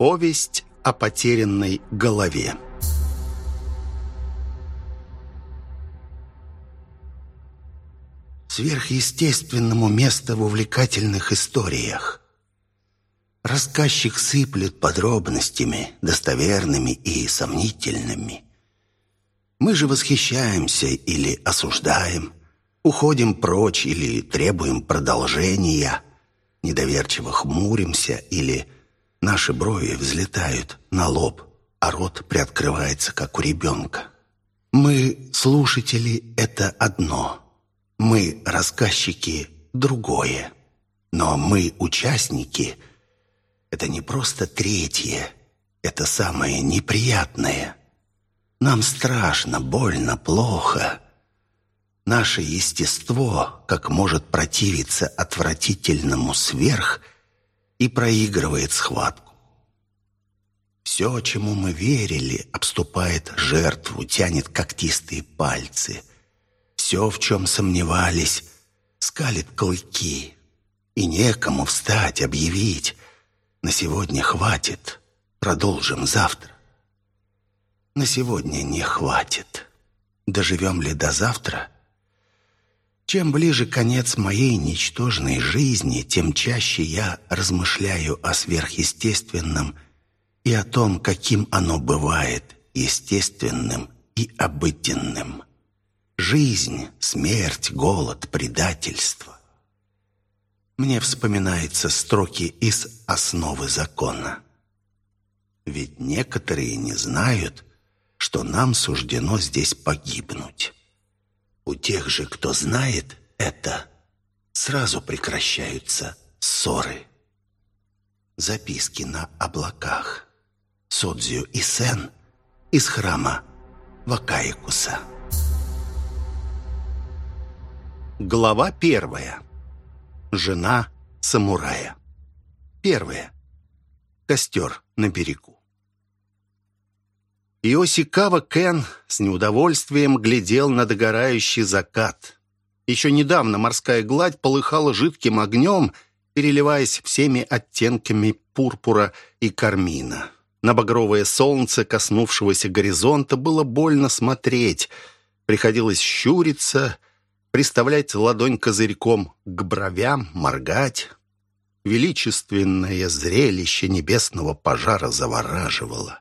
Повесть о потерянной голове. Сверхъестественному место в увлекательных историях. Рассказчик сыплет подробностями, достоверными и сомнительными. Мы же восхищаемся или осуждаем, уходим прочь или требуем продолжения, недоверчиво хмуримся или наши брови взлетают на лоб, а рот приоткрывается, как у ребенка. Мы, слушатели, это одно. Мы, рассказчики, другое. Но мы, участники, это не просто третье, это самое неприятное. Нам страшно, больно, плохо. Наше естество, как может противиться отвратительному сверх, и проигрывает схватку. Все, чему мы верили, обступает жертву, тянет когтистые пальцы. Все, в чем сомневались, скалит клыки. И некому встать, объявить. На сегодня хватит, продолжим завтра. На сегодня не хватит. Доживем ли до завтра? Чем ближе конец моей ничтожной жизни, тем чаще я размышляю о сверхъестественном и о том, каким оно бывает, естественным и обыденным. Жизнь, смерть, голод, предательство. Мне вспоминаются строки из «Основы закона». Ведь некоторые не знают, что нам суждено здесь погибнуть. У тех же, кто знает это, сразу прекращаются ссоры. Записки на облаках. Содзю и Сен из храма Вакаикуса. Глава первая. Жена самурая. Первая. Костер на берегу. Иосикава Кен с неудовольствием глядел на догорающий закат. Еще недавно морская гладь полыхала жидким огнем, переливаясь всеми оттенками пурпура и кармина. На багровое солнце, коснувшегося горизонта, было больно смотреть. Приходилось щуриться, приставлять ладонь козырьком к бровям, моргать. Величественное зрелище небесного пожара завораживало.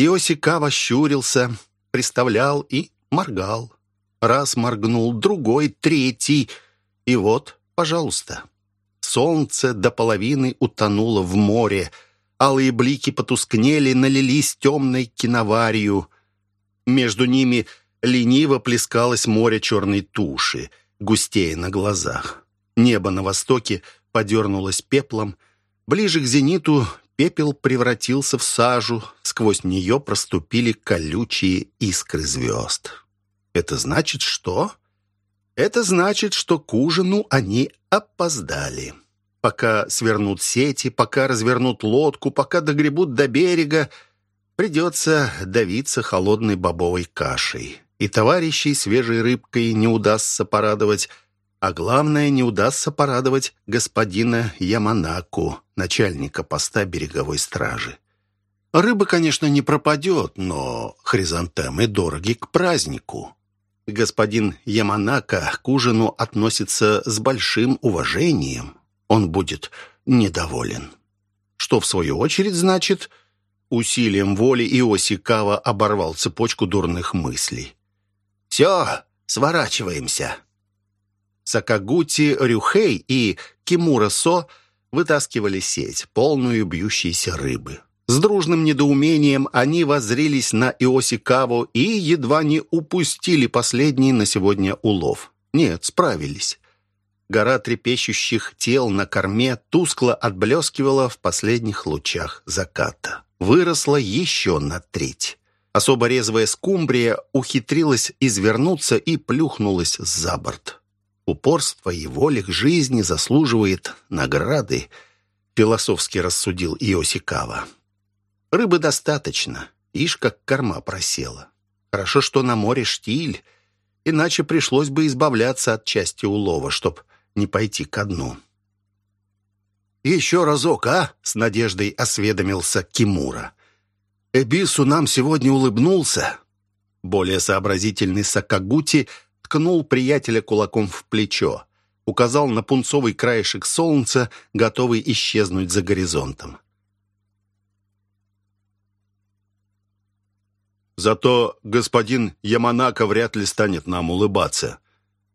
Иосикава щурился, приставлял и моргал. Раз моргнул, другой, третий. И вот, пожалуйста. Солнце до половины утонуло в море. Алые блики потускнели, налились темной киноварью. Между ними лениво плескалось море черной туши, густее на глазах. Небо на востоке подернулось пеплом. Ближе к зениту Пепел превратился в сажу, сквозь нее проступили колючие искры звезд. Это значит что? Это значит, что к ужину они опоздали. Пока свернут сети, пока развернут лодку, пока догребут до берега, придется давиться холодной бобовой кашей. И товарищей свежей рыбкой не удастся порадовать, а главное, не удастся порадовать господина Яманаку, начальника поста береговой стражи. Рыба, конечно, не пропадет, но хризантемы дороги к празднику. Господин Яманака к ужину относится с большим уважением. Он будет недоволен. Что, в свою очередь, значит, усилием воли Иосикава оборвал цепочку дурных мыслей. «Все, сворачиваемся». Сакагути Рюхей и Кимура Со вытаскивали сеть, полную бьющейся рыбы. С дружным недоумением они воззрились на Иосикаву и едва не упустили последний на сегодня улов. Нет, справились. Гора трепещущих тел на корме тускло отблескивала в последних лучах заката. Выросла еще на треть. Особо резвая скумбрия ухитрилась извернуться и плюхнулась за борт. Упорство и воля к жизни заслуживает награды, философски рассудил Иосикава. Рыбы достаточно, ишь как корма просела. Хорошо, что на море штиль, иначе пришлось бы избавляться от части улова, чтоб не пойти ко дну. еще разок, а?» — с надеждой осведомился Кимура. «Эбису нам сегодня улыбнулся». Более сообразительный Сакагути ткнул приятеля кулаком в плечо, указал на пунцовый краешек солнца, готовый исчезнуть за горизонтом. Зато господин Яманака вряд ли станет нам улыбаться.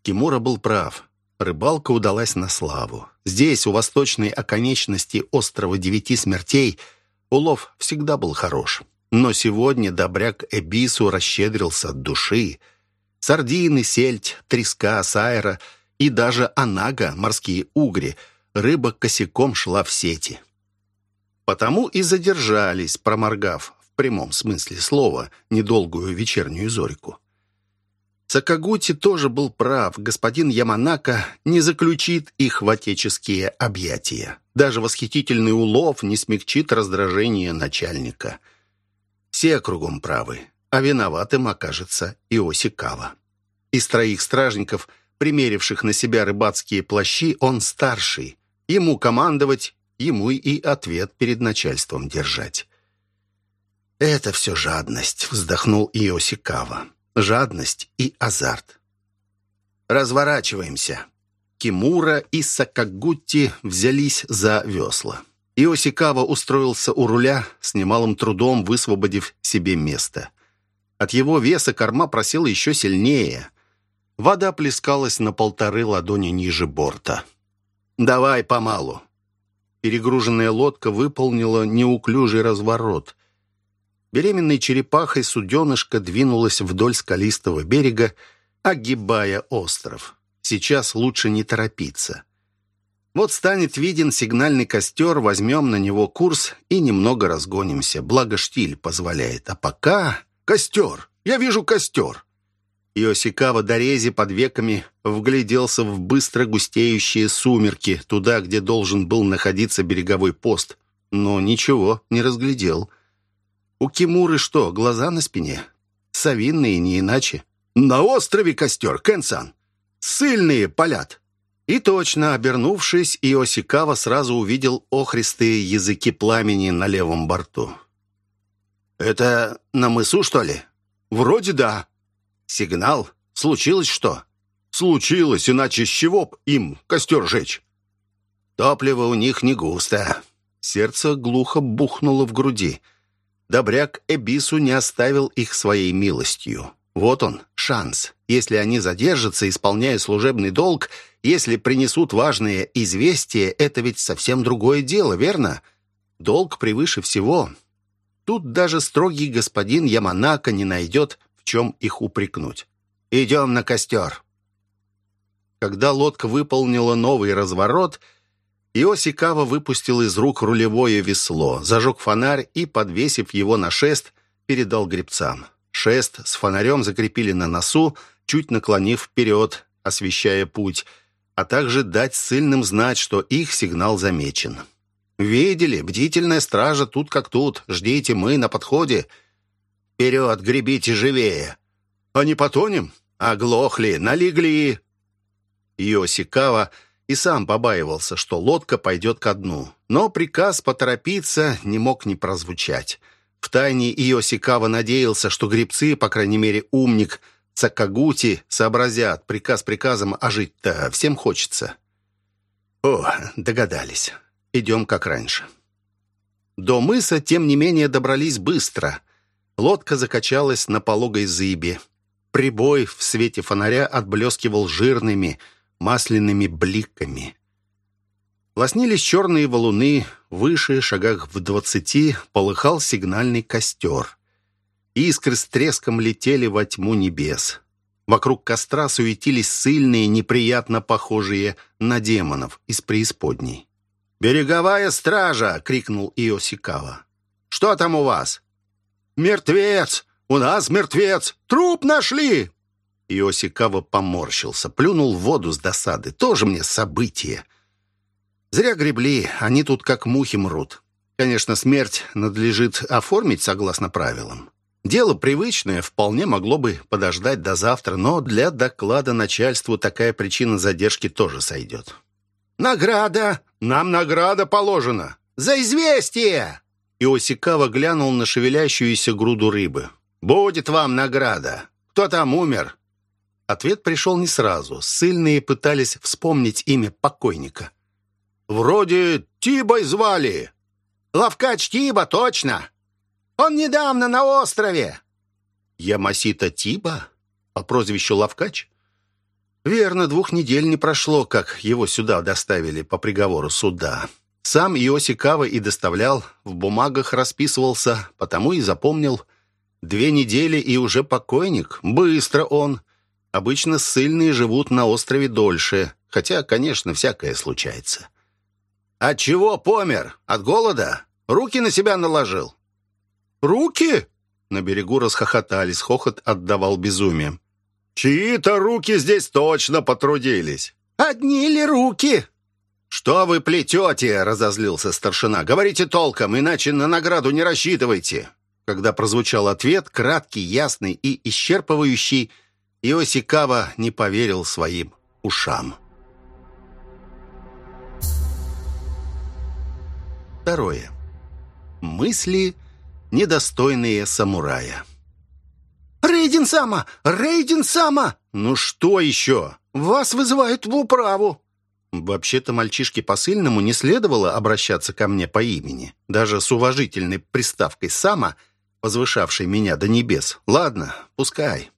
Кимура был прав. Рыбалка удалась на славу. Здесь, у восточной оконечности острова Девяти Смертей, улов всегда был хорош. Но сегодня добряк Эбису расщедрился от души. Сардины, сельдь, треска, сайра и даже анага, морские угри, рыба косяком шла в сети. Потому и задержались, проморгав в прямом смысле слова недолгую вечернюю зорьку. Сакагути тоже был прав. Господин Яманака не заключит их в отеческие объятия. Даже восхитительный улов не смягчит раздражение начальника. Все кругом правы, а виноватым окажется Иосикава. Из троих стражников, примеривших на себя рыбацкие плащи, он старший. Ему командовать, ему и ответ перед начальством держать. «Это все жадность», — вздохнул Иосикава жадность и азарт. «Разворачиваемся». Кимура и Сакагутти взялись за весла. Иосикава устроился у руля, с немалым трудом высвободив себе место. От его веса корма просела еще сильнее. Вода плескалась на полторы ладони ниже борта. «Давай помалу». Перегруженная лодка выполнила неуклюжий разворот. Беременной черепахой суденышко двинулось вдоль скалистого берега, огибая остров. Сейчас лучше не торопиться. Вот станет виден сигнальный костер, возьмем на него курс и немного разгонимся, благо штиль позволяет. А пока... Костер! Я вижу костер! Иосикава Дорези под веками вгляделся в быстро густеющие сумерки, туда, где должен был находиться береговой пост. Но ничего не разглядел. — у Кимуры что, глаза на спине? Совинные, не иначе. На острове костер, Кенсан. Сыльные палят. И точно, обернувшись, Иосикава сразу увидел охристые языки пламени на левом борту. «Это на мысу, что ли?» «Вроде да». «Сигнал? Случилось что?» «Случилось, иначе с чего б им костер жечь?» «Топливо у них не густо». Сердце глухо бухнуло в груди. Добряк Эбису не оставил их своей милостью. Вот он, шанс. Если они задержатся, исполняя служебный долг, если принесут важные известия, это ведь совсем другое дело, верно? Долг превыше всего. Тут даже строгий господин Яманака не найдет, в чем их упрекнуть. «Идем на костер». Когда лодка выполнила новый разворот – Иосикава выпустил из рук рулевое весло, зажег фонарь и, подвесив его на шест, передал гребцам. Шест с фонарем закрепили на носу, чуть наклонив вперед, освещая путь, а также дать сильным знать, что их сигнал замечен. «Видели? Бдительная стража тут как тут. Ждите, мы на подходе. Вперед, гребите живее!» «А не потонем?» «Оглохли, налегли!» Иосикава и сам побаивался, что лодка пойдет ко дну. Но приказ поторопиться не мог не прозвучать. Втайне Иосикава надеялся, что гребцы, по крайней мере умник, Цакагути, сообразят приказ приказом, а жить-то всем хочется. О, догадались. Идем как раньше. До мыса, тем не менее, добрались быстро. Лодка закачалась на пологой зыбе. Прибой в свете фонаря отблескивал жирными, масляными бликами. Лоснились черные валуны, выше, шагах в двадцати, полыхал сигнальный костер. Искры с треском летели во тьму небес. Вокруг костра суетились сильные, неприятно похожие на демонов из преисподней. «Береговая стража!» — крикнул Иосикава. «Что там у вас?» «Мертвец! У нас мертвец! Труп нашли!» Иосикава поморщился, плюнул в воду с досады. Тоже мне событие. Зря гребли, они тут как мухи мрут. Конечно, смерть надлежит оформить согласно правилам. Дело привычное, вполне могло бы подождать до завтра, но для доклада начальству такая причина задержки тоже сойдет. «Награда! Нам награда положена». «За известие!» Иосикава глянул на шевелящуюся груду рыбы. «Будет вам награда. Кто там умер?» Ответ пришел не сразу. Сыльные пытались вспомнить имя покойника. «Вроде Тибой звали». «Лавкач Тиба, точно! Он недавно на острове!» «Ямасита Тиба? По прозвищу Лавкач?» «Верно, двух недель не прошло, как его сюда доставили по приговору суда. Сам Иосикава и доставлял, в бумагах расписывался, потому и запомнил. Две недели и уже покойник. Быстро он. Обычно ссыльные живут на острове дольше, хотя, конечно, всякое случается». «От чего помер? От голода? Руки на себя наложил?» «Руки?» На берегу расхохотались, хохот отдавал безумием. «Чьи-то руки здесь точно потрудились!» «Одни ли руки?» «Что вы плетете?» — разозлился старшина. «Говорите толком, иначе на награду не рассчитывайте!» Когда прозвучал ответ, краткий, ясный и исчерпывающий, Иосикава не поверил своим ушам. Второе. Мысли, недостойные самурая. «Рейдин Сама! Рейдин Сама!» «Ну что еще?» «Вас вызывают в управу!» Вообще-то мальчишке посыльному не следовало обращаться ко мне по имени, даже с уважительной приставкой «сама», возвышавшей меня до небес. Ладно, пускай.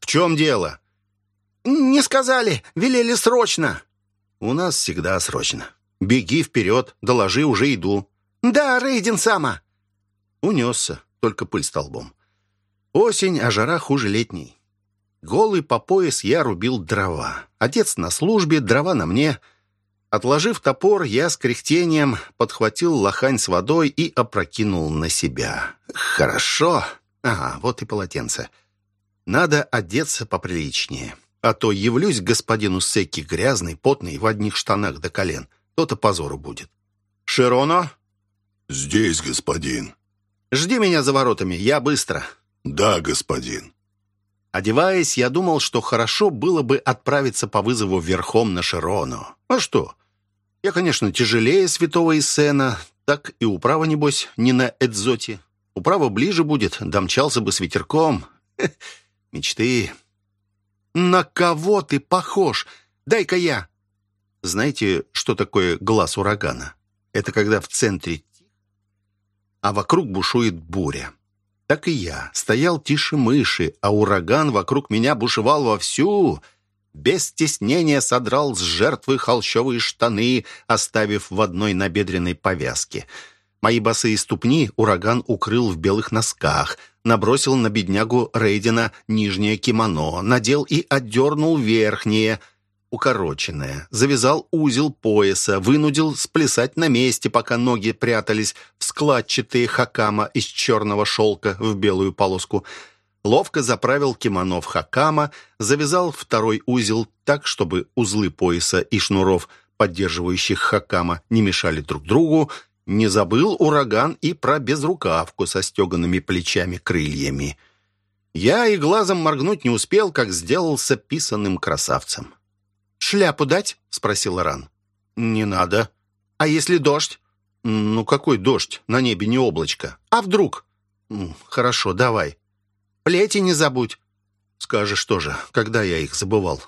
«В чем дело?» «Не сказали, велели срочно». «У нас всегда срочно». «Беги вперед, доложи, уже иду». «Да, Рейдин сама». Унесся, только пыль столбом. Осень, а жара хуже летней. Голый по пояс я рубил дрова. Отец на службе, дрова на мне. Отложив топор, я с кряхтением подхватил лохань с водой и опрокинул на себя. «Хорошо. Ага, вот и полотенце. Надо одеться поприличнее. А то явлюсь господину Секи грязный, потный, в одних штанах до колен» то-то позору будет. «Широно?» «Здесь, господин». «Жди меня за воротами, я быстро». «Да, господин». Одеваясь, я думал, что хорошо было бы отправиться по вызову верхом на Широну. А что? Я, конечно, тяжелее святого Иссена, так и управа, небось, не на Эдзоте. Управа ближе будет, домчался бы с ветерком. Хе, мечты. «На кого ты похож? Дай-ка я!» Знаете, что такое глаз урагана? Это когда в центре а вокруг бушует буря. Так и я. Стоял тише мыши, а ураган вокруг меня бушевал вовсю. Без стеснения содрал с жертвы холщовые штаны, оставив в одной набедренной повязке. Мои босые ступни ураган укрыл в белых носках, набросил на беднягу Рейдена нижнее кимоно, надел и отдернул верхнее — укороченное, завязал узел пояса, вынудил сплясать на месте, пока ноги прятались в складчатые хакама из черного шелка в белую полоску. Ловко заправил кимоно в хакама, завязал второй узел так, чтобы узлы пояса и шнуров, поддерживающих хакама, не мешали друг другу, не забыл ураган и про безрукавку со стеганными плечами-крыльями. Я и глазом моргнуть не успел, как сделался писанным красавцем. «Шляпу дать?» — спросил Ран. «Не надо». «А если дождь?» «Ну, какой дождь? На небе не облачко». «А вдруг?» «Хорошо, давай». «Плети не забудь». «Скажешь тоже, когда я их забывал?»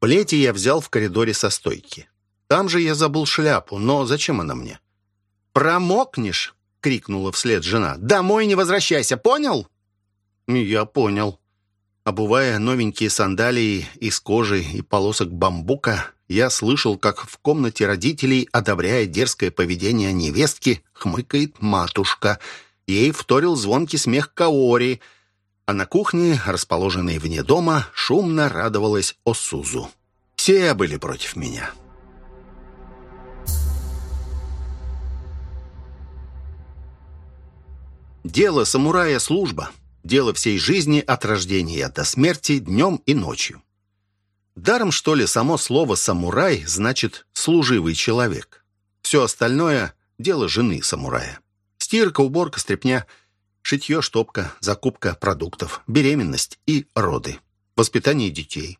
Плети я взял в коридоре со стойки. Там же я забыл шляпу, но зачем она мне? «Промокнешь!» — крикнула вслед жена. «Домой не возвращайся, понял?» «Я понял». Обувая новенькие сандалии из кожи и полосок бамбука, я слышал, как в комнате родителей, одобряя дерзкое поведение невестки, хмыкает матушка. Ей вторил звонкий смех Каори, а на кухне, расположенной вне дома, шумно радовалась Осузу. Все были против меня. Дело самурая — служба — Дело всей жизни от рождения до смерти днем и ночью. Даром, что ли, само слово «самурай» значит «служивый человек». Все остальное – дело жены самурая. Стирка, уборка, стряпня, шитье, штопка, закупка продуктов, беременность и роды, воспитание детей,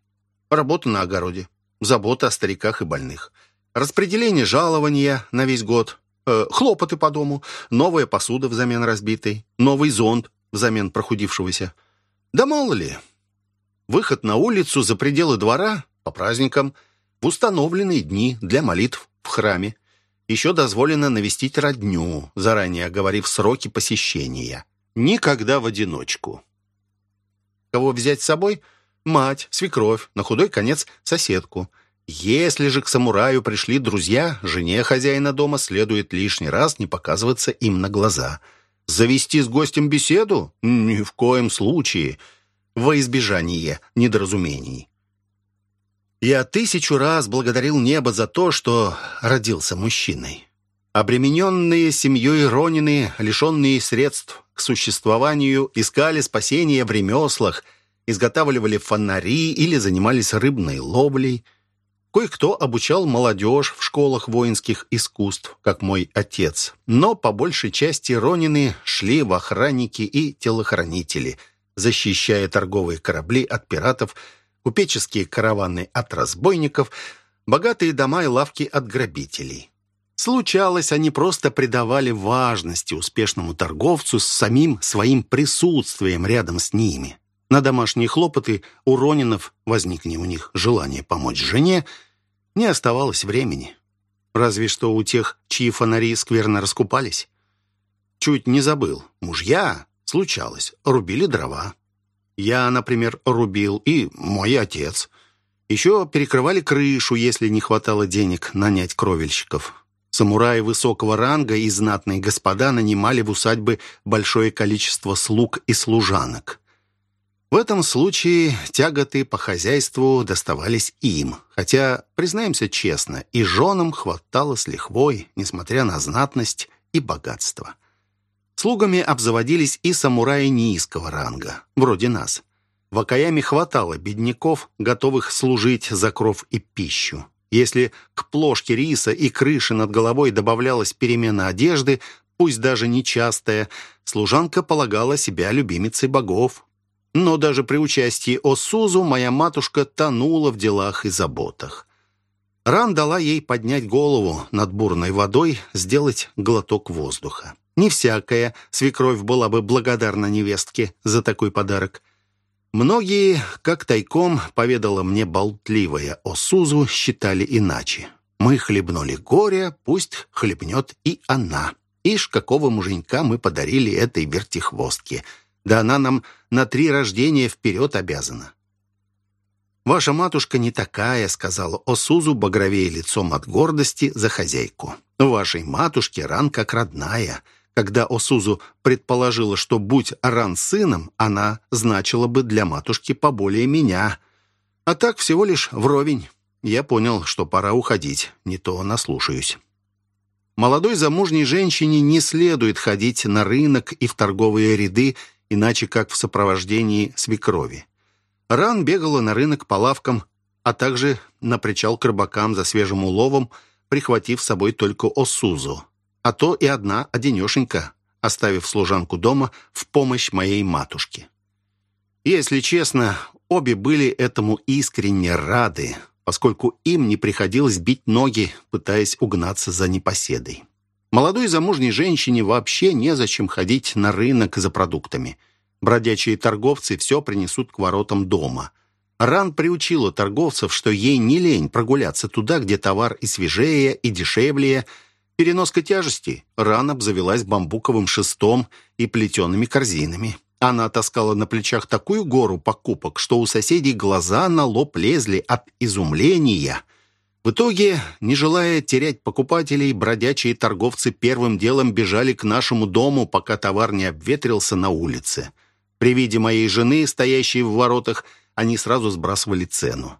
работа на огороде, забота о стариках и больных, распределение жалования на весь год, э, хлопоты по дому, новая посуда взамен разбитой, новый зонт взамен прохудившегося. Да мало ли. Выход на улицу за пределы двора по праздникам в установленные дни для молитв в храме. Еще дозволено навестить родню, заранее оговорив сроки посещения. Никогда в одиночку. Кого взять с собой? Мать, свекровь, на худой конец соседку. Если же к самураю пришли друзья, жене хозяина дома следует лишний раз не показываться им на глаза. Завести с гостем беседу? Ни в коем случае. Во избежание недоразумений. Я тысячу раз благодарил небо за то, что родился мужчиной. Обремененные семьей Ронины, лишенные средств к существованию, искали спасения в ремеслах, изготавливали фонари или занимались рыбной ловлей. Кое-кто обучал молодежь в школах воинских искусств, как мой отец. Но по большей части Ронины шли в охранники и телохранители, защищая торговые корабли от пиратов – купеческие караваны от разбойников, богатые дома и лавки от грабителей. Случалось, они просто придавали важности успешному торговцу с самим своим присутствием рядом с ними. На домашние хлопоты у Ронинов, возникне у них желание помочь жене, не оставалось времени. Разве что у тех, чьи фонари скверно раскупались. Чуть не забыл. Мужья, случалось, рубили дрова. Я, например, рубил, и мой отец. Еще перекрывали крышу, если не хватало денег нанять кровельщиков. Самураи высокого ранга и знатные господа нанимали в усадьбы большое количество слуг и служанок. В этом случае тяготы по хозяйству доставались им, хотя, признаемся честно, и женам хватало с лихвой, несмотря на знатность и богатство. Слугами обзаводились и самураи низкого ранга, вроде нас. В Акаяме хватало бедняков, готовых служить за кров и пищу. Если к плошке риса и крыше над головой добавлялась перемена одежды, пусть даже нечастая, служанка полагала себя любимицей богов. Но даже при участии Осузу моя матушка тонула в делах и заботах. Ран дала ей поднять голову над бурной водой, сделать глоток воздуха. Не всякая свекровь была бы благодарна невестке за такой подарок. Многие, как тайком поведала мне болтливая о Сузу, считали иначе. Мы хлебнули горе, пусть хлебнет и она. Ишь, какого муженька мы подарили этой вертихвостке. Да она нам на три рождения вперед обязана. «Ваша матушка не такая», — сказала Осузу, багровее лицом от гордости за хозяйку. «Вашей матушке ран как родная. Когда Осузу предположила, что будь Аран сыном, она значила бы для матушки поболее меня. А так всего лишь вровень. Я понял, что пора уходить, не то наслушаюсь. Молодой замужней женщине не следует ходить на рынок и в торговые ряды, иначе как в сопровождении свекрови. Ран бегала на рынок по лавкам, а также на причал к рыбакам за свежим уловом, прихватив с собой только Осузу а то и одна одинешенька, оставив служанку дома в помощь моей матушке. Если честно, обе были этому искренне рады, поскольку им не приходилось бить ноги, пытаясь угнаться за непоседой. Молодой замужней женщине вообще незачем ходить на рынок за продуктами. Бродячие торговцы все принесут к воротам дома. Ран приучила торговцев, что ей не лень прогуляться туда, где товар и свежее, и дешевле – Переноска тяжести. Ран обзавелась бамбуковым шестом и плетеными корзинами. Она таскала на плечах такую гору покупок, что у соседей глаза на лоб лезли от изумления. В итоге, не желая терять покупателей, бродячие торговцы первым делом бежали к нашему дому, пока товар не обветрился на улице. При виде моей жены, стоящей в воротах, они сразу сбрасывали цену.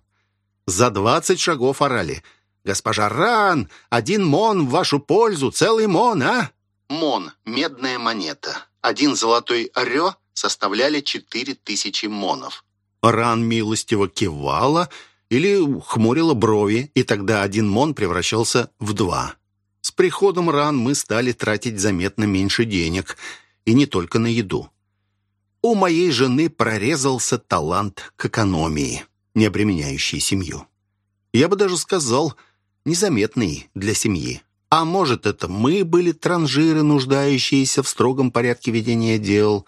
За двадцать шагов орали – «Госпожа Ран, один мон в вашу пользу, целый мон, а?» Мон – медная монета. Один золотой орё составляли четыре тысячи монов. Ран милостиво кивала или хмурила брови, и тогда один мон превращался в два. С приходом Ран мы стали тратить заметно меньше денег, и не только на еду. У моей жены прорезался талант к экономии, не обременяющий семью. Я бы даже сказал – незаметный для семьи. А может, это мы были транжиры, нуждающиеся в строгом порядке ведения дел.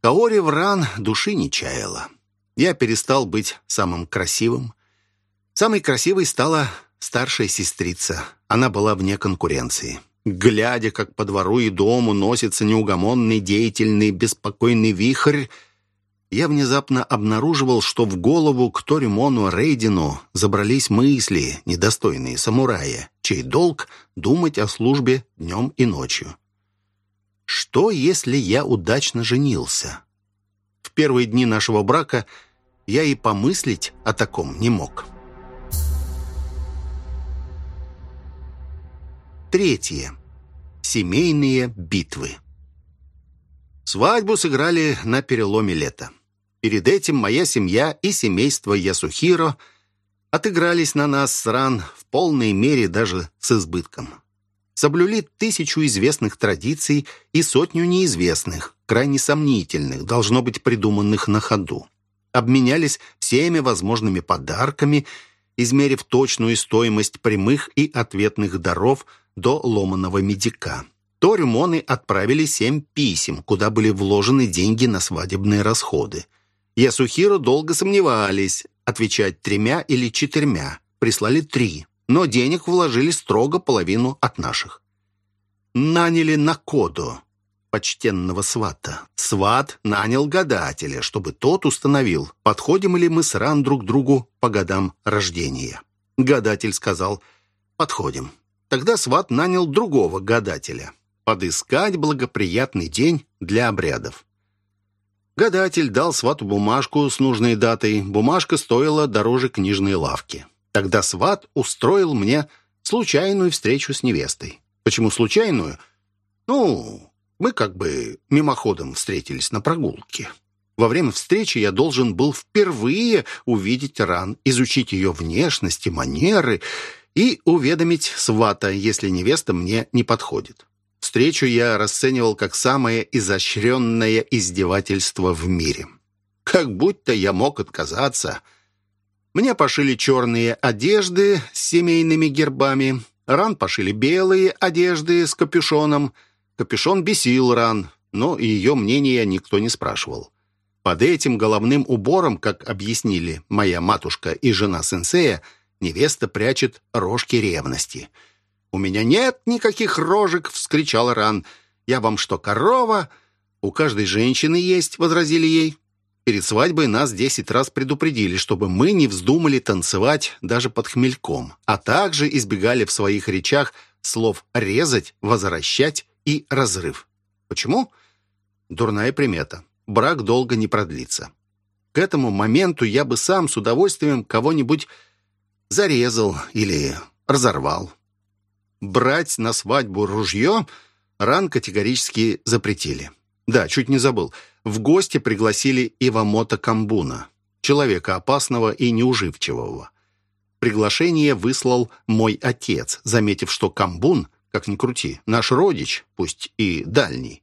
Каори Вран души не чаяла. Я перестал быть самым красивым. Самой красивой стала старшая сестрица. Она была вне конкуренции. Глядя, как по двору и дому носится неугомонный, деятельный, беспокойный вихрь, я внезапно обнаруживал, что в голову к Торимону Рейдину забрались мысли, недостойные самурая, чей долг — думать о службе днем и ночью. Что, если я удачно женился? В первые дни нашего брака я и помыслить о таком не мог. Третье. Семейные битвы. Свадьбу сыграли на переломе лета. Перед этим моя семья и семейство Ясухиро отыгрались на нас с в полной мере даже с избытком. Соблюли тысячу известных традиций и сотню неизвестных, крайне сомнительных, должно быть придуманных на ходу. Обменялись всеми возможными подарками, измерив точную стоимость прямых и ответных даров до ломаного медика. То Рюмоны отправили семь писем, куда были вложены деньги на свадебные расходы. Ясухиро долго сомневались, отвечать тремя или четырьмя. Прислали три, но денег вложили строго половину от наших. Наняли Накодо, почтенного свата. Сват нанял гадателя, чтобы тот установил, подходим ли мы с Ран друг другу по годам рождения. Гадатель сказал «подходим». Тогда сват нанял другого гадателя подыскать благоприятный день для обрядов. Гадатель дал свату бумажку с нужной датой. Бумажка стоила дороже книжной лавки. Тогда сват устроил мне случайную встречу с невестой. Почему случайную? Ну, мы как бы мимоходом встретились на прогулке. Во время встречи я должен был впервые увидеть ран, изучить ее внешность и манеры и уведомить свата, если невеста мне не подходит. Встречу я расценивал как самое изощренное издевательство в мире. Как будто я мог отказаться. Мне пошили черные одежды с семейными гербами. Ран пошили белые одежды с капюшоном. Капюшон бесил Ран, но ее мнения никто не спрашивал. Под этим головным убором, как объяснили моя матушка и жена сенсея, невеста прячет рожки ревности — «У меня нет никаких рожек!» — вскричал Ран. «Я вам что, корова?» «У каждой женщины есть», — возразили ей. Перед свадьбой нас десять раз предупредили, чтобы мы не вздумали танцевать даже под хмельком, а также избегали в своих речах слов «резать», «возвращать» и «разрыв». Почему? Дурная примета. Брак долго не продлится. К этому моменту я бы сам с удовольствием кого-нибудь зарезал или разорвал. Брать на свадьбу ружье ран категорически запретили. Да, чуть не забыл. В гости пригласили Ивамото Камбуна, человека опасного и неуживчивого. Приглашение выслал мой отец, заметив, что Камбун, как ни крути, наш родич, пусть и дальний.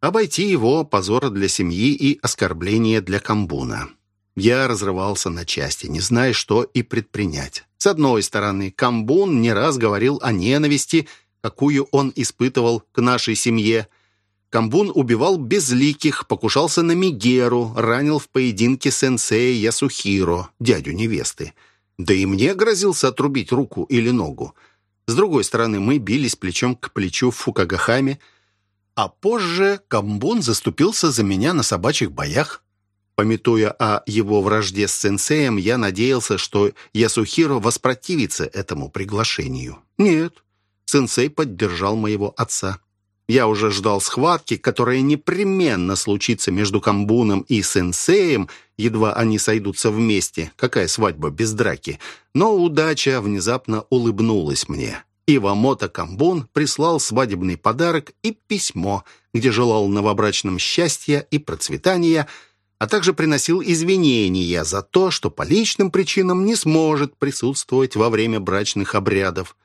Обойти его – позора для семьи и оскорбление для Камбуна. Я разрывался на части, не зная, что и предпринять. С одной стороны, Камбун не раз говорил о ненависти, какую он испытывал к нашей семье. Камбун убивал безликих, покушался на Мигеру, ранил в поединке сенсея Ясухиро, дядю невесты. Да и мне грозился отрубить руку или ногу. С другой стороны, мы бились плечом к плечу в Фукагахаме, а позже Камбун заступился за меня на собачьих боях. Пометуя о его вражде с сенсеем, я надеялся, что Ясухиро воспротивится этому приглашению. Нет, сенсей поддержал моего отца. Я уже ждал схватки, которая непременно случится между Камбуном и сенсеем, едва они сойдутся вместе. Какая свадьба без драки? Но удача внезапно улыбнулась мне. Ивамото Камбун прислал свадебный подарок и письмо, где желал новобрачным счастья и процветания – а также приносил извинения за то, что по личным причинам не сможет присутствовать во время брачных обрядов.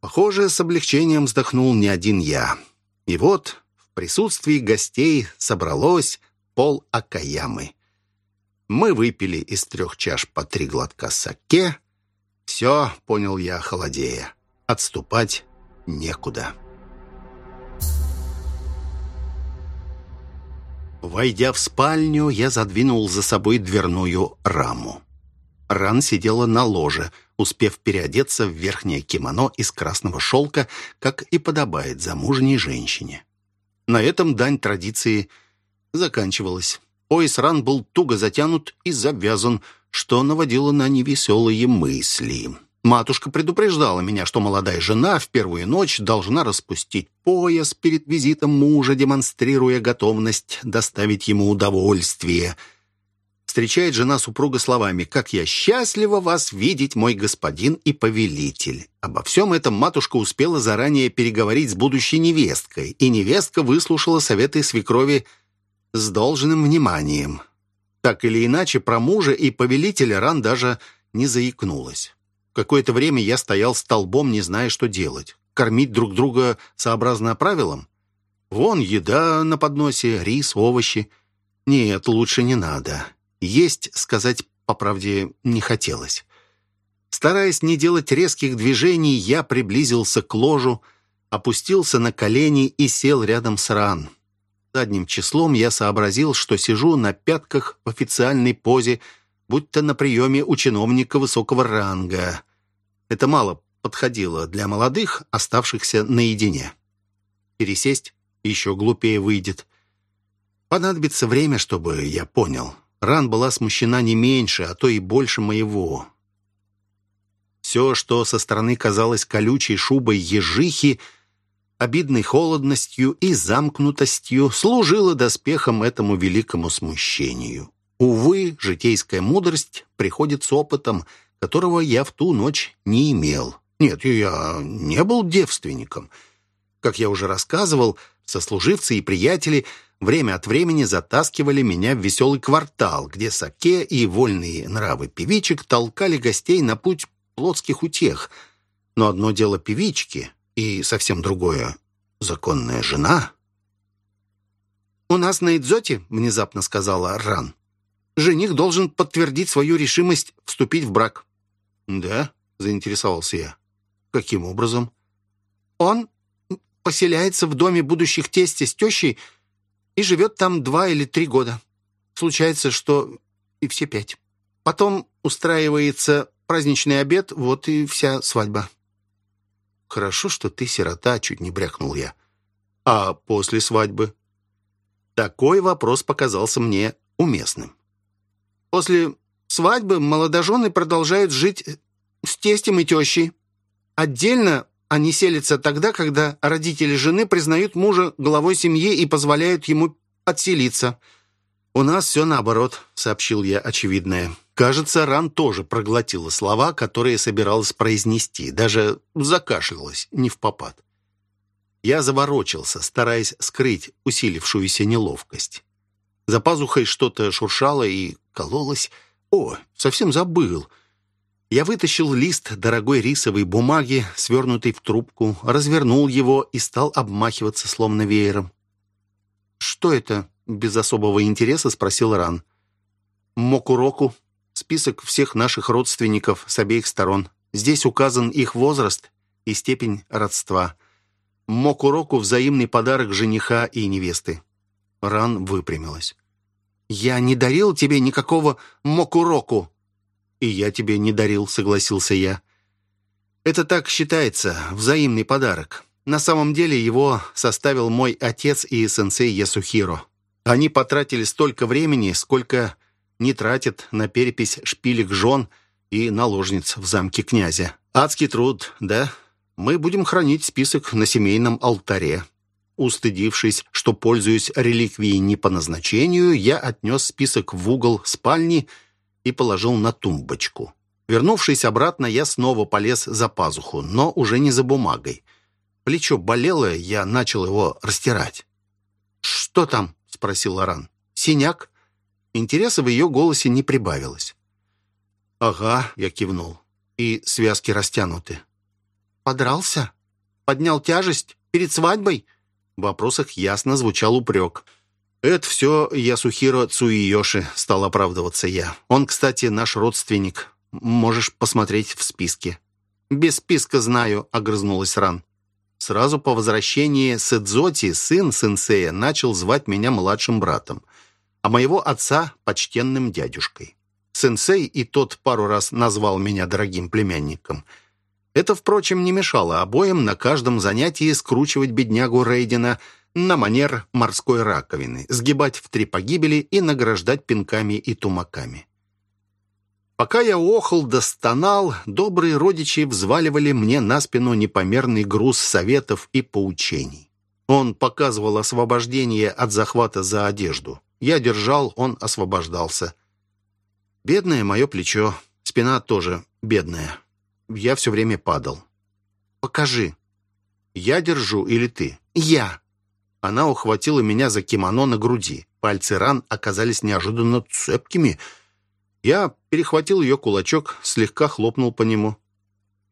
Похоже, с облегчением вздохнул не один я. И вот в присутствии гостей собралось пол Акаямы. Мы выпили из трех чаш по три глотка саке, Все, понял я, холодея. Отступать некуда. Войдя в спальню, я задвинул за собой дверную раму. Ран сидела на ложе, успев переодеться в верхнее кимоно из красного шелка, как и подобает замужней женщине. На этом дань традиции заканчивалась. Пояс ран был туго затянут и завязан, что наводило на невеселые мысли. Матушка предупреждала меня, что молодая жена в первую ночь должна распустить пояс перед визитом мужа, демонстрируя готовность доставить ему удовольствие. Встречает жена супруга словами «Как я счастлива вас видеть, мой господин и повелитель». Обо всем этом матушка успела заранее переговорить с будущей невесткой, и невестка выслушала советы свекрови с должным вниманием. Так или иначе, про мужа и повелителя Ран даже не заикнулась. Какое-то время я стоял столбом, не зная, что делать. Кормить друг друга сообразно правилам? Вон еда на подносе, рис, овощи. Нет, лучше не надо. Есть, сказать по правде, не хотелось. Стараясь не делать резких движений, я приблизился к ложу, опустился на колени и сел рядом с Ран. Задним числом я сообразил, что сижу на пятках в официальной позе, будто на приеме у чиновника высокого ранга. Это мало подходило для молодых, оставшихся наедине. Пересесть еще глупее выйдет. Понадобится время, чтобы я понял. Ран была смущена не меньше, а то и больше моего. Все, что со стороны казалось колючей шубой ежихи, обидной холодностью и замкнутостью, служило доспехом этому великому смущению. Увы, житейская мудрость приходит с опытом, которого я в ту ночь не имел. Нет, я не был девственником. Как я уже рассказывал, сослуживцы и приятели время от времени затаскивали меня в веселый квартал, где саке и вольные нравы певичек толкали гостей на путь плотских утех. Но одно дело певички, и совсем другое — законная жена. «У нас на Идзоте», — внезапно сказала Ран, жених должен подтвердить свою решимость вступить в брак». «Да?» — заинтересовался я. «Каким образом?» «Он поселяется в доме будущих тестя с тещей и живет там два или три года. Случается, что и все пять. Потом устраивается праздничный обед, вот и вся свадьба». «Хорошо, что ты сирота», — чуть не брякнул я. «А после свадьбы?» Такой вопрос показался мне уместным. После свадьбы молодожены продолжают жить с тестем и тещей. Отдельно они селятся тогда, когда родители жены признают мужа главой семьи и позволяют ему отселиться. «У нас все наоборот», — сообщил я очевидное. Кажется, Ран тоже проглотила слова, которые собиралась произнести, даже закашлялась, не в попад. Я заворочился, стараясь скрыть усилившуюся неловкость. За пазухой что-то шуршало и кололось. О, совсем забыл. Я вытащил лист дорогой рисовой бумаги, свернутый в трубку, развернул его и стал обмахиваться словно веером. «Что это?» — без особого интереса спросил Ран. «Мокуроку. Список всех наших родственников с обеих сторон. Здесь указан их возраст и степень родства. Мокуроку — взаимный подарок жениха и невесты». Ран выпрямилась. «Я не дарил тебе никакого мокуроку». «И я тебе не дарил», — согласился я. «Это так считается, взаимный подарок. На самом деле его составил мой отец и сенсей Ясухиро. Они потратили столько времени, сколько не тратят на перепись шпилек жен и наложниц в замке князя. Адский труд, да? Мы будем хранить список на семейном алтаре. Устыдившись, что пользуюсь реликвией не по назначению, я отнес список в угол спальни и положил на тумбочку. Вернувшись обратно, я снова полез за пазуху, но уже не за бумагой. Плечо болело, я начал его растирать. «Что там?» — спросил Аран. «Синяк?» Интереса в ее голосе не прибавилось. «Ага», — я кивнул. «И связки растянуты». «Подрался? Поднял тяжесть? Перед свадьбой?» В вопросах ясно звучал упрек. «Это все Ясухиро Цуиёши», — стал оправдываться я. «Он, кстати, наш родственник. Можешь посмотреть в списке». «Без списка знаю», — огрызнулась Ран. Сразу по возвращении Сэдзоти сын сенсея начал звать меня младшим братом, а моего отца — почтенным дядюшкой. Сенсей и тот пару раз назвал меня дорогим племянником. Это, впрочем, не мешало обоим на каждом занятии скручивать беднягу Рейдена на манер морской раковины, сгибать в три погибели и награждать пинками и тумаками. Пока я охал да стонал, добрые родичи взваливали мне на спину непомерный груз советов и поучений. Он показывал освобождение от захвата за одежду. Я держал, он освобождался. Бедное мое плечо, спина тоже бедная. Я все время падал. «Покажи». «Я держу или ты?» «Я». Она ухватила меня за кимоно на груди. Пальцы ран оказались неожиданно цепкими. Я перехватил ее кулачок, слегка хлопнул по нему.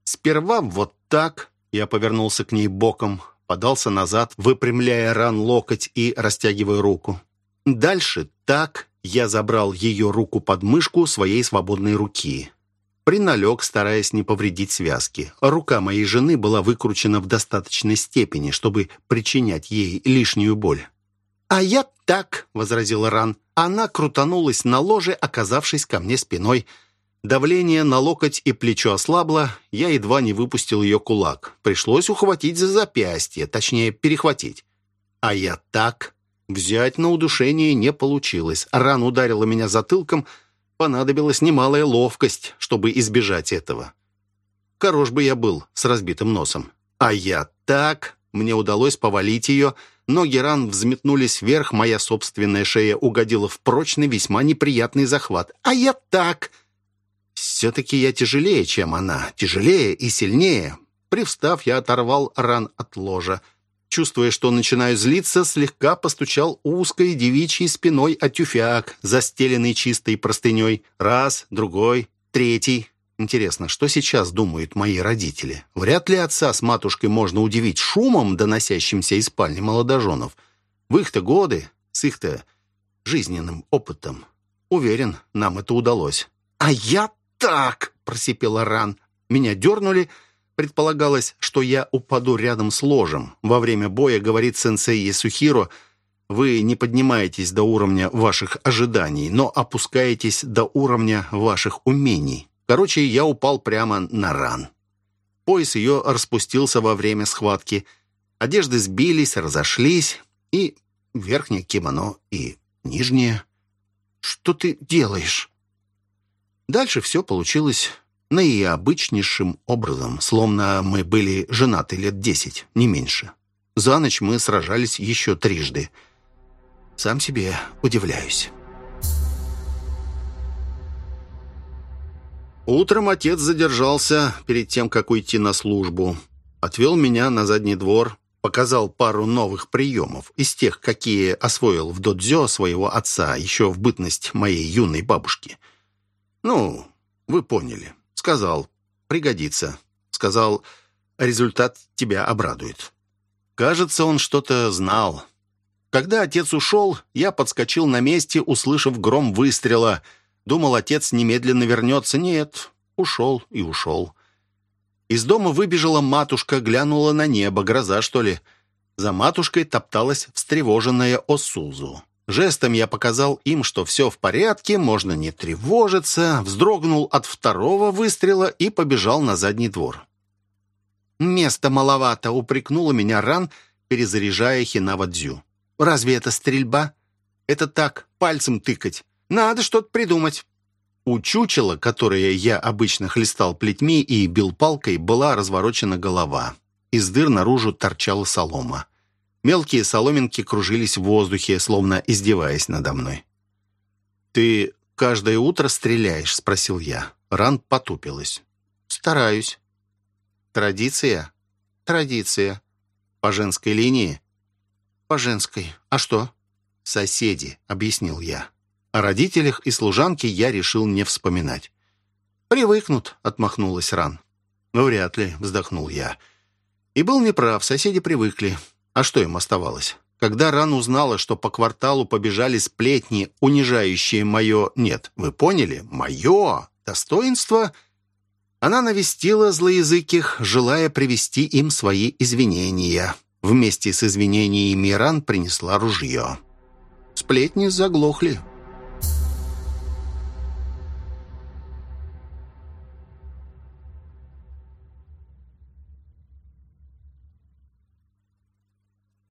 «Сперва вот так». Я повернулся к ней боком, подался назад, выпрямляя ран локоть и растягивая руку. Дальше так я забрал ее руку под мышку своей свободной руки. Приналег, стараясь не повредить связки. Рука моей жены была выкручена в достаточной степени, чтобы причинять ей лишнюю боль. «А я так», — возразила Ран. Она крутанулась на ложе, оказавшись ко мне спиной. Давление на локоть и плечо ослабло, я едва не выпустил ее кулак. Пришлось ухватить за запястье, точнее, перехватить. «А я так», Взять на удушение не получилось. Ран ударила меня затылком. Понадобилась немалая ловкость, чтобы избежать этого. Хорош бы я был с разбитым носом. А я так... Мне удалось повалить ее. Ноги ран взметнулись вверх, моя собственная шея угодила в прочный, весьма неприятный захват. А я так... Все-таки я тяжелее, чем она. Тяжелее и сильнее. Привстав, я оторвал ран от ложа. Чувствуя, что начинаю злиться, слегка постучал узкой девичьей спиной о тюфяк, застеленный чистой простыней. Раз, другой, третий. Интересно, что сейчас думают мои родители? Вряд ли отца с матушкой можно удивить шумом, доносящимся из спальни молодоженов. В их-то годы, с их-то жизненным опытом. Уверен, нам это удалось. «А я так!» — просипела Ран. Меня дернули, — Предполагалось, что я упаду рядом с ложем. Во время боя, говорит сенсей Ясухиро, вы не поднимаетесь до уровня ваших ожиданий, но опускаетесь до уровня ваших умений. Короче, я упал прямо на ран. Пояс ее распустился во время схватки. Одежды сбились, разошлись, и верхнее кимоно, и нижнее. «Что ты делаешь?» Дальше все получилось наиобычнейшим образом, словно мы были женаты лет десять, не меньше. За ночь мы сражались еще трижды. Сам себе удивляюсь. Утром отец задержался перед тем, как уйти на службу. Отвел меня на задний двор, показал пару новых приемов из тех, какие освоил в додзё своего отца еще в бытность моей юной бабушки. Ну, вы поняли. Сказал, пригодится. Сказал, результат тебя обрадует. Кажется, он что-то знал. Когда отец ушел, я подскочил на месте, услышав гром выстрела. Думал, отец немедленно вернется. Нет, ушел и ушел. Из дома выбежала матушка, глянула на небо. Гроза, что ли? За матушкой топталась встревоженная Осузу. Жестом я показал им, что все в порядке, можно не тревожиться, вздрогнул от второго выстрела и побежал на задний двор. «Места маловато», — упрекнула меня ран, перезаряжая Хинава-дзю. «Разве это стрельба? Это так, пальцем тыкать. Надо что-то придумать». У чучела, которое я обычно хлестал плетьми и бил палкой, была разворочена голова. Из дыр наружу торчала солома. Мелкие соломинки кружились в воздухе, словно издеваясь надо мной. «Ты каждое утро стреляешь?» — спросил я. Ран потупилась. «Стараюсь». «Традиция?» «Традиция». «По женской линии?» «По женской. А что?» «Соседи», — объяснил я. О родителях и служанке я решил не вспоминать. «Привыкнут», — отмахнулась Ран. «Ну, вряд ли», — вздохнул я. И был неправ, соседи привыкли. А что им оставалось? Когда Ран узнала, что по кварталу побежали сплетни, унижающие мое... Нет, вы поняли? Мое достоинство... Она навестила злоязыких, желая привести им свои извинения. Вместе с извинениями Ран принесла ружье. Сплетни заглохли.